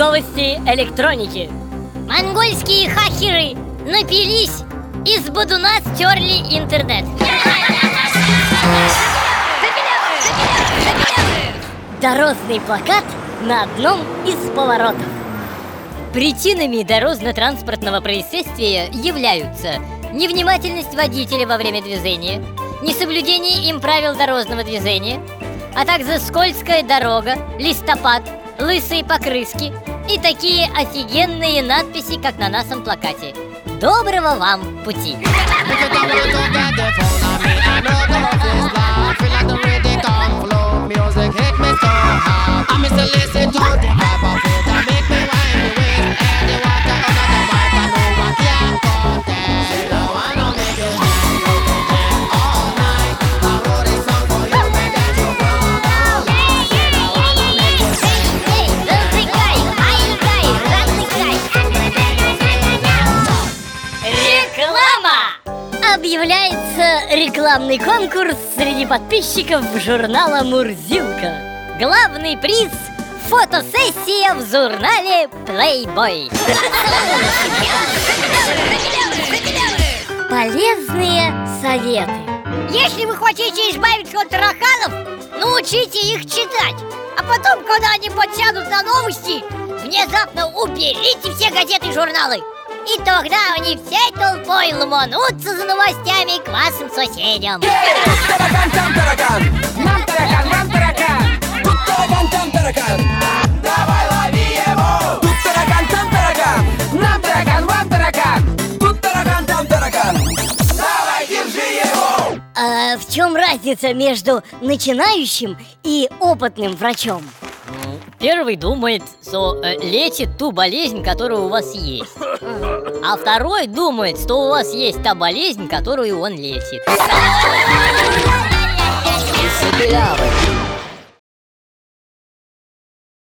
Новости электроники. Монгольские хакеры напились и с бодуна стерли интернет. Дорожный плакат на одном из поворотов. Причинами дорожно-транспортного происшествия являются невнимательность водителя во время движения, несоблюдение им правил дорожного движения, а также скользкая дорога, листопад, лысые покрыски и такие офигенные надписи, как на нашем плакате. Доброго вам пути! Объявляется рекламный конкурс среди подписчиков журнала «Мурзилка». Главный приз – фотосессия в журнале Playboy. Полезные советы. Если вы хотите избавиться от тараканов, научите их читать. А потом, когда они подсядут на новости, внезапно уберите все газеты и журналы. И тогда они всей толпой ломанутся за новостями к вашим соседям. таракан, там таракан, нам таракан, вам таракан. Тут таракан, там таракан. Давай лови его. Тут таракан, там таракан, нам таракан, вам таракан. Тут таракан, там таракан. Давай, держи его. А в чем разница между начинающим и опытным врачом? Первый думает, что э, лечит ту болезнь, которая у вас есть. А второй думает, что у вас есть та болезнь, которую он лечит.